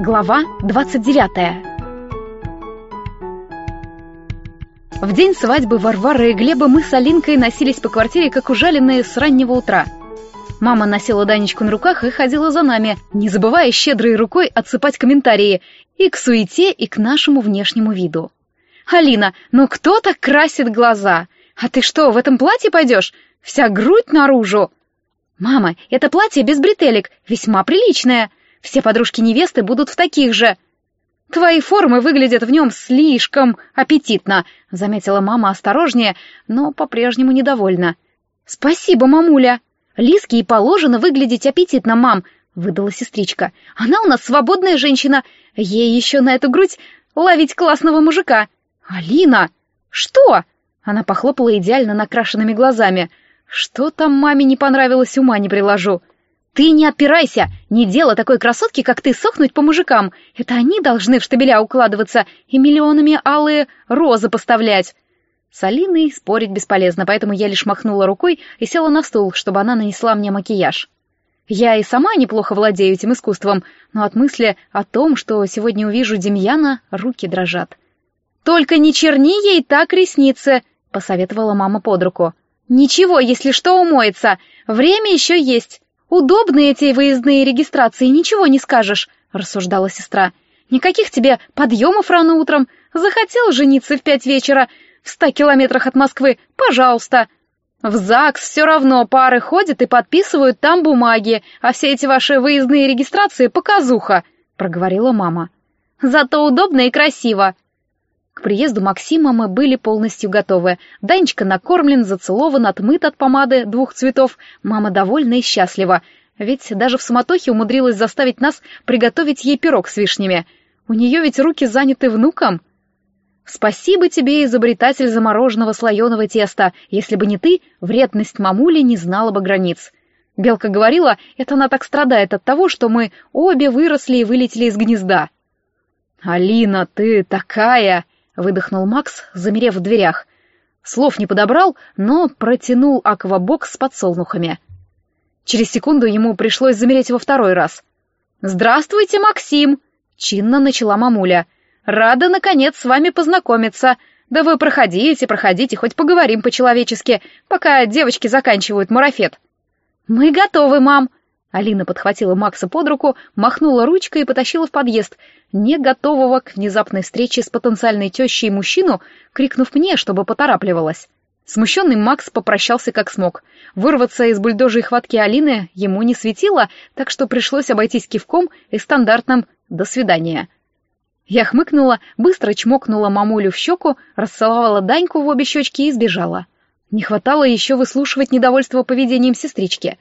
Глава 29 В день свадьбы Варвары и Глеба мы с Алинкой носились по квартире, как ужаленные с раннего утра. Мама носила Данечку на руках и ходила за нами, не забывая щедрой рукой отсыпать комментарии и к суете, и к нашему внешнему виду. «Алина, ну кто так красит глаза? А ты что, в этом платье пойдешь? Вся грудь наружу!» «Мама, это платье без бретелек, весьма приличное!» Все подружки невесты будут в таких же. Твои формы выглядят в нем слишком аппетитно, заметила мама осторожнее, но по-прежнему недовольна. Спасибо, мамуля. Лиске и положено выглядеть аппетитно, мам, выдала сестричка. Она у нас свободная женщина. Ей еще на эту грудь ловить классного мужика. Алина! Что? Она похлопала идеально накрашенными глазами. Что там маме не понравилось, ума не приложу. «Ты не отпирайся! Не дело такой красотки, как ты, сохнуть по мужикам! Это они должны в штабеля укладываться и миллионами алые розы поставлять!» С Алиной спорить бесполезно, поэтому я лишь махнула рукой и села на стул, чтобы она нанесла мне макияж. Я и сама неплохо владею этим искусством, но от мысли о том, что сегодня увижу Демьяна, руки дрожат. «Только не черни ей так ресницы!» — посоветовала мама под руку. «Ничего, если что, умоется. Время еще есть. «Удобные эти выездные регистрации, ничего не скажешь», — рассуждала сестра. «Никаких тебе подъемов рано утром. Захотел жениться в пять вечера в ста километрах от Москвы? Пожалуйста. В ЗАГС все равно пары ходят и подписывают там бумаги, а все эти ваши выездные регистрации — показуха», — проговорила мама. «Зато удобно и красиво», к приезду Максима мы были полностью готовы. Данечка накормлен, зацелован, отмыт от помады двух цветов. Мама довольна и счастлива. Ведь даже в суматохе умудрилась заставить нас приготовить ей пирог с вишнями. У нее ведь руки заняты внуком. Спасибо тебе, изобретатель замороженного слоеного теста. Если бы не ты, вредность мамули не знала бы границ. Белка говорила, это она так страдает от того, что мы обе выросли и вылетели из гнезда. «Алина, ты такая!» Выдохнул Макс, замерев в дверях. Слов не подобрал, но протянул аквабокс с подсолнухами. Через секунду ему пришлось замереть во второй раз. «Здравствуйте, Максим!» — чинно начала мамуля. «Рада, наконец, с вами познакомиться. Да вы проходите, проходите, хоть поговорим по-человечески, пока девочки заканчивают марафет». «Мы готовы, мам!» Алина подхватила Макса под руку, махнула ручкой и потащила в подъезд, не готового к внезапной встрече с потенциальной тещей мужчину, крикнув мне, чтобы поторапливалась. Смущенный Макс попрощался как смог. Вырваться из бульдожей хватки Алины ему не светило, так что пришлось обойтись кивком и стандартным «до свидания». Я хмыкнула, быстро чмокнула мамулю в щеку, расцеловала Даньку в обе щечки и сбежала. Не хватало еще выслушивать недовольство поведением сестрички.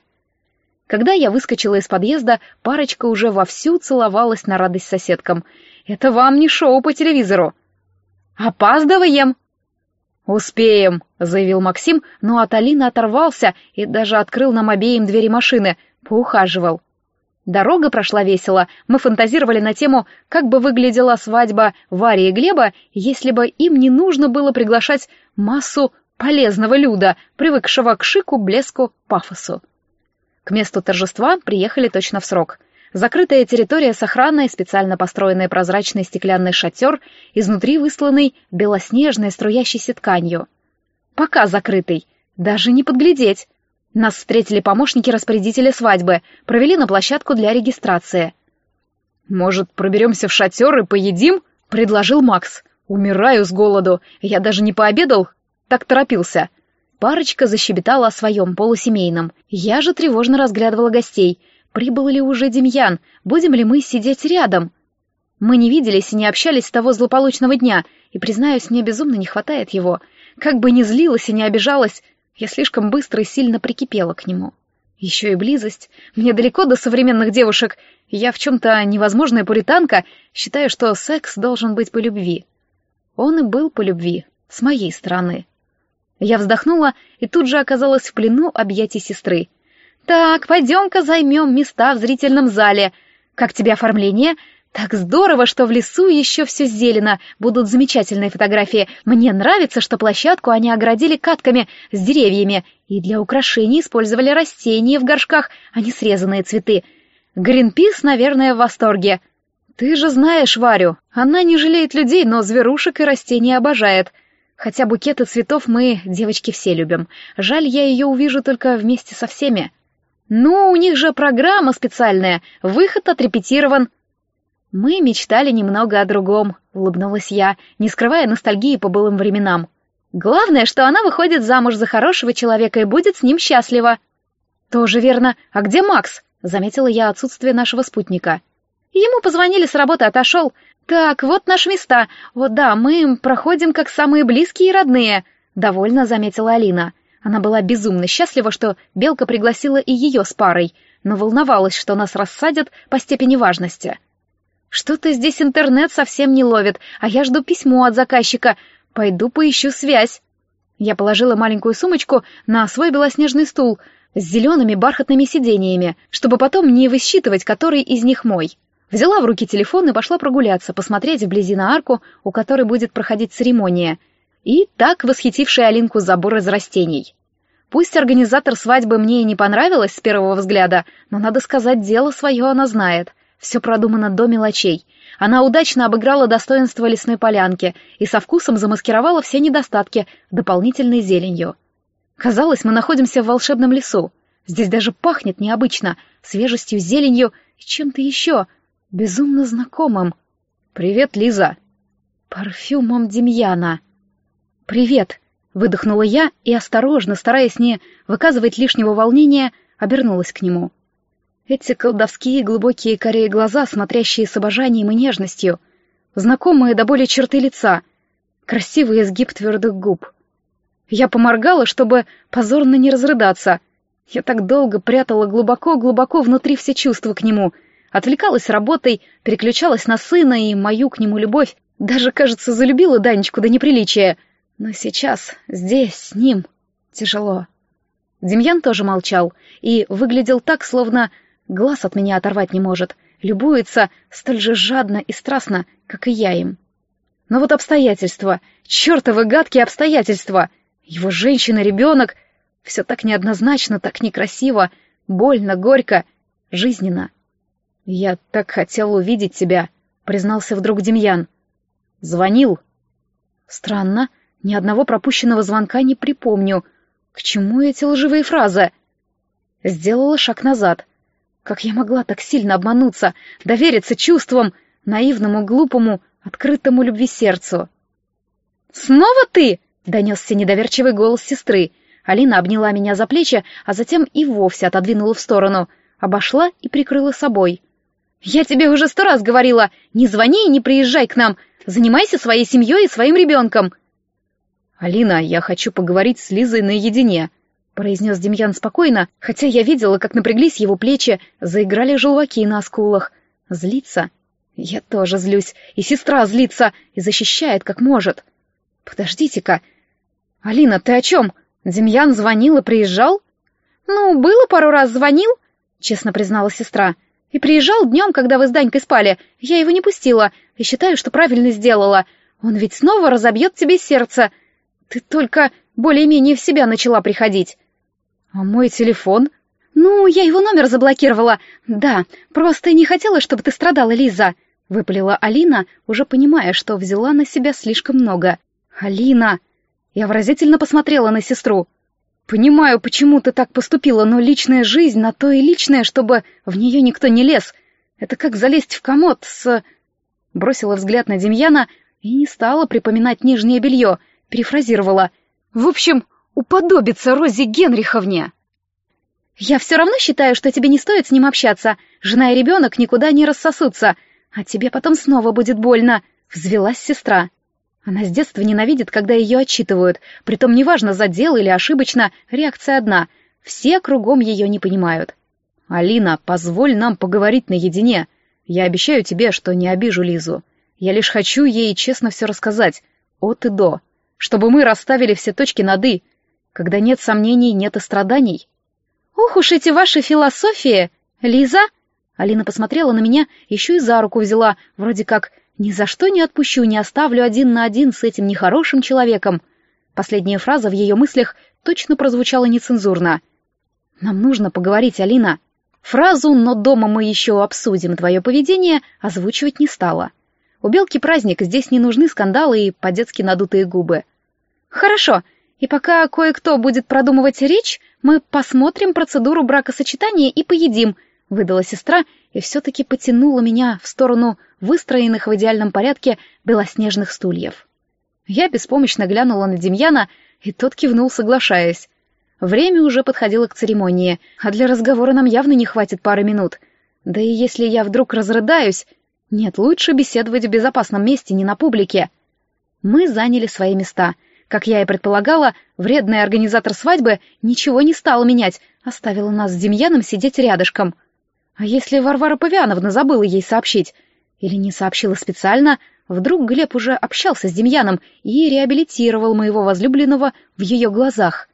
Когда я выскочила из подъезда, парочка уже вовсю целовалась на радость соседкам. «Это вам не шоу по телевизору!» «Опаздываем!» «Успеем!» — заявил Максим, но от Алины оторвался и даже открыл нам обеим двери машины, поухаживал. Дорога прошла весело, мы фантазировали на тему, как бы выглядела свадьба Вари и Глеба, если бы им не нужно было приглашать массу полезного люда, привыкшего к шику, блеску, пафосу. К месту торжества приехали точно в срок. Закрытая территория с охраной, специально построенный прозрачный стеклянный шатер, изнутри высланный белоснежной струящейся тканью. Пока закрытый, даже не подглядеть. Нас встретили помощники распорядителя свадьбы, провели на площадку для регистрации. «Может, проберемся в шатер и поедим?» — предложил Макс. «Умираю с голоду. Я даже не пообедал, так торопился». Парочка защебетала о своем полусемейном. Я же тревожно разглядывала гостей. Прибыл ли уже Демьян? Будем ли мы сидеть рядом? Мы не виделись и не общались с того злополучного дня, и, признаюсь, мне безумно не хватает его. Как бы ни злилась и не обижалась, я слишком быстро и сильно прикипела к нему. Еще и близость. Мне далеко до современных девушек. Я в чем-то невозможная пуританка, считаю, что секс должен быть по любви. Он и был по любви, с моей стороны. Я вздохнула и тут же оказалась в плену объятий сестры. «Так, пойдем-ка займем места в зрительном зале. Как тебе оформление? Так здорово, что в лесу еще все зелено, будут замечательные фотографии. Мне нравится, что площадку они оградили катками с деревьями и для украшений использовали растения в горшках, а не срезанные цветы. Гринпис, наверное, в восторге. Ты же знаешь Варю. Она не жалеет людей, но зверушек и растений обожает. Хотя букеты цветов мы, девочки, все любим. Жаль, я ее увижу только вместе со всеми. Ну, у них же программа специальная, выход отрепетирован. Мы мечтали немного о другом, улыбнулась я, не скрывая ностальгии по былым временам. Главное, что она выходит замуж за хорошего человека и будет с ним счастлива. Тоже верно. А где Макс? Заметила я отсутствие нашего спутника. Ему позвонили с работы, отошел. Так, вот наши места. Вот да, мы им проходим как самые близкие и родные. Довольно заметила Алина. Она была безумно счастлива, что Белка пригласила и ее с парой, но волновалась, что нас рассадят по степени важности. «Что-то здесь интернет совсем не ловит, а я жду письмо от заказчика. Пойду поищу связь». Я положила маленькую сумочку на свой белоснежный стул с зелеными бархатными сидениями, чтобы потом не высчитывать, который из них мой. Взяла в руки телефон и пошла прогуляться, посмотреть вблизи на арку, у которой будет проходить церемония, и так восхитившая Алинку забор из растений. Пусть организатор свадьбы мне и не понравилась с первого взгляда, но, надо сказать, дело свое она знает. Все продумано до мелочей. Она удачно обыграла достоинство лесной полянки и со вкусом замаскировала все недостатки дополнительной зеленью. Казалось, мы находимся в волшебном лесу. Здесь даже пахнет необычно, свежестью, зеленью и чем-то еще, безумно знакомым. «Привет, Лиза!» «Парфюмом Демьяна!» «Привет!» Выдохнула я и, осторожно, стараясь не выказывать лишнего волнения, обернулась к нему. Эти колдовские глубокие корее глаза, смотрящие с обожанием и нежностью, знакомые до боли черты лица, красивый изгиб твердых губ. Я поморгала, чтобы позорно не разрыдаться. Я так долго прятала глубоко-глубоко внутри все чувства к нему, отвлекалась работой, переключалась на сына и мою к нему любовь, даже, кажется, залюбила Данечку до неприличия — но сейчас, здесь, с ним, тяжело. Демьян тоже молчал и выглядел так, словно глаз от меня оторвать не может, любуется столь же жадно и страстно, как и я им. Но вот обстоятельства, чертовы гадкие обстоятельства, его женщина, ребенок, все так неоднозначно, так некрасиво, больно, горько, жизненно. «Я так хотел увидеть тебя», — признался вдруг Демьян. «Звонил». Странно, ни одного пропущенного звонка не припомню. К чему эти лживые фразы? Сделала шаг назад. Как я могла так сильно обмануться, довериться чувствам, наивному, глупому, открытому любви сердцу? «Снова ты?» — донесся недоверчивый голос сестры. Алина обняла меня за плечи, а затем и вовсе отодвинула в сторону, обошла и прикрыла собой. «Я тебе уже сто раз говорила, не звони и не приезжай к нам, занимайся своей семьей и своим ребенком. «Алина, я хочу поговорить с Лизой наедине», — произнес Демьян спокойно, хотя я видела, как напряглись его плечи, заиграли желваки на скулах. Злится? Я тоже злюсь, и сестра злится, и защищает, как может. Подождите-ка. Алина, ты о чем? Демьян звонил и приезжал? Ну, было пару раз звонил, честно признала сестра. И приезжал днем, когда вы с Данькой спали. Я его не пустила, и считаю, что правильно сделала. Он ведь снова разобьет тебе сердце. Ты только более-менее в себя начала приходить. А мой телефон? Ну, я его номер заблокировала. Да, просто не хотела, чтобы ты страдала, Лиза. Выпалила Алина, уже понимая, что взяла на себя слишком много. Алина! Я выразительно посмотрела на сестру. Понимаю, почему ты так поступила, но личная жизнь на то и личная, чтобы в нее никто не лез. Это как залезть в комод с... Бросила взгляд на Демьяна и не стала припоминать нижнее белье — перефразировала. В общем, уподобиться Розе Генриховне. Я все равно считаю, что тебе не стоит с ним общаться. Жена и ребенок никуда не рассосутся, а тебе потом снова будет больно. Взвелась сестра. Она с детства ненавидит, когда ее отчитывают, притом неважно, за дело или ошибочно, реакция одна. Все кругом ее не понимают. «Алина, позволь нам поговорить наедине. Я обещаю тебе, что не обижу Лизу. Я лишь хочу ей честно все рассказать, от и до чтобы мы расставили все точки над «и». Когда нет сомнений, нет и страданий. «Ох уж эти ваши философии! Лиза?» Алина посмотрела на меня, еще и за руку взяла, вроде как «ни за что не отпущу, не оставлю один на один с этим нехорошим человеком». Последняя фраза в ее мыслях точно прозвучала нецензурно. «Нам нужно поговорить, Алина». Фразу «но дома мы еще обсудим твое поведение» озвучивать не стала. У Белки праздник, здесь не нужны скандалы и по-детски надутые губы. «Хорошо, и пока кое-кто будет продумывать речь, мы посмотрим процедуру бракосочетания и поедим», — выдала сестра и все-таки потянула меня в сторону выстроенных в идеальном порядке белоснежных стульев. Я беспомощно глянула на Демьяна, и тот кивнул, соглашаясь. Время уже подходило к церемонии, а для разговора нам явно не хватит пары минут. Да и если я вдруг разрыдаюсь... Нет, лучше беседовать в безопасном месте, не на публике. Мы заняли свои места. Как я и предполагала, вредный организатор свадьбы ничего не стал менять, оставила нас с Демьяном сидеть рядышком. А если Варвара Павиановна забыла ей сообщить? Или не сообщила специально, вдруг Глеб уже общался с Демьяном и реабилитировал моего возлюбленного в ее глазах?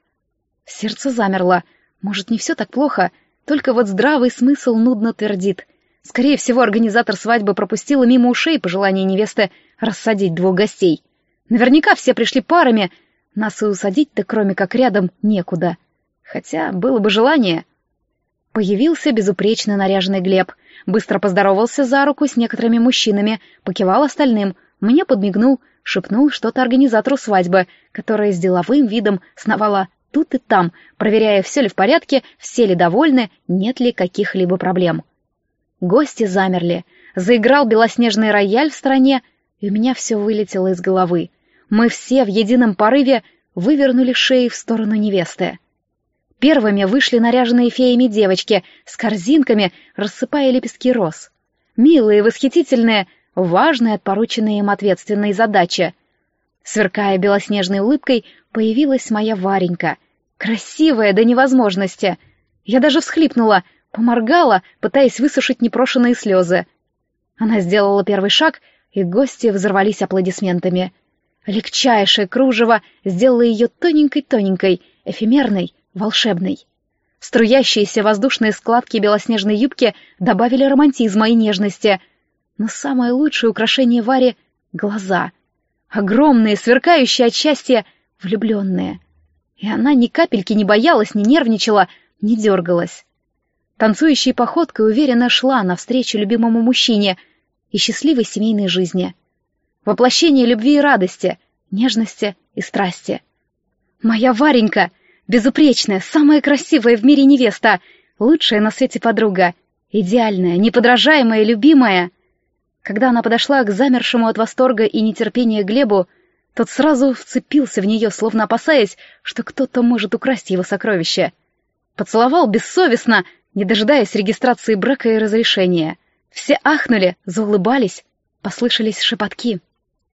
Сердце замерло. Может, не все так плохо, только вот здравый смысл нудно твердит. Скорее всего, организатор свадьбы пропустила мимо ушей пожелание невесты рассадить двух гостей. Наверняка все пришли парами, нас и усадить-то кроме как рядом некуда. Хотя было бы желание. Появился безупречно наряженный Глеб, быстро поздоровался за руку с некоторыми мужчинами, покивал остальным, мне подмигнул, шепнул что-то организатору свадьбы, которая с деловым видом сновала тут и там, проверяя, все ли в порядке, все ли довольны, нет ли каких-либо проблем. Гости замерли. Заиграл белоснежный рояль в стране, и у меня все вылетело из головы. Мы все в едином порыве вывернули шеи в сторону невесты. Первыми вышли наряженные феями девочки с корзинками, рассыпая лепестки роз. Милые, восхитительные, важные от порученной им ответственной задачи. Сверкая белоснежной улыбкой, появилась моя Варенька, Красивая до невозможности. Я даже всхлипнула, поморгала, пытаясь высушить непрошенные слезы. Она сделала первый шаг, и гости взорвались аплодисментами. Легчайшее кружево сделало ее тоненькой-тоненькой, эфемерной, волшебной. Струящиеся воздушные складки белоснежной юбки добавили романтизма и нежности. Но самое лучшее украшение Варе — глаза. Огромные, сверкающие от счастья, влюбленные. И она ни капельки не боялась, не нервничала, не дергалась. Танцующей походкой уверенно шла навстречу любимому мужчине и счастливой семейной жизни. Воплощение любви и радости, нежности и страсти. Моя Варенька, безупречная, самая красивая в мире невеста, лучшая на свете подруга, идеальная, неподражаемая, любимая. Когда она подошла к замершему от восторга и нетерпения Глебу, тот сразу вцепился в нее, словно опасаясь, что кто-то может украсть его сокровище. Поцеловал бессовестно, не дожидаясь регистрации брака и разрешения. Все ахнули, заулыбались, послышались шепотки —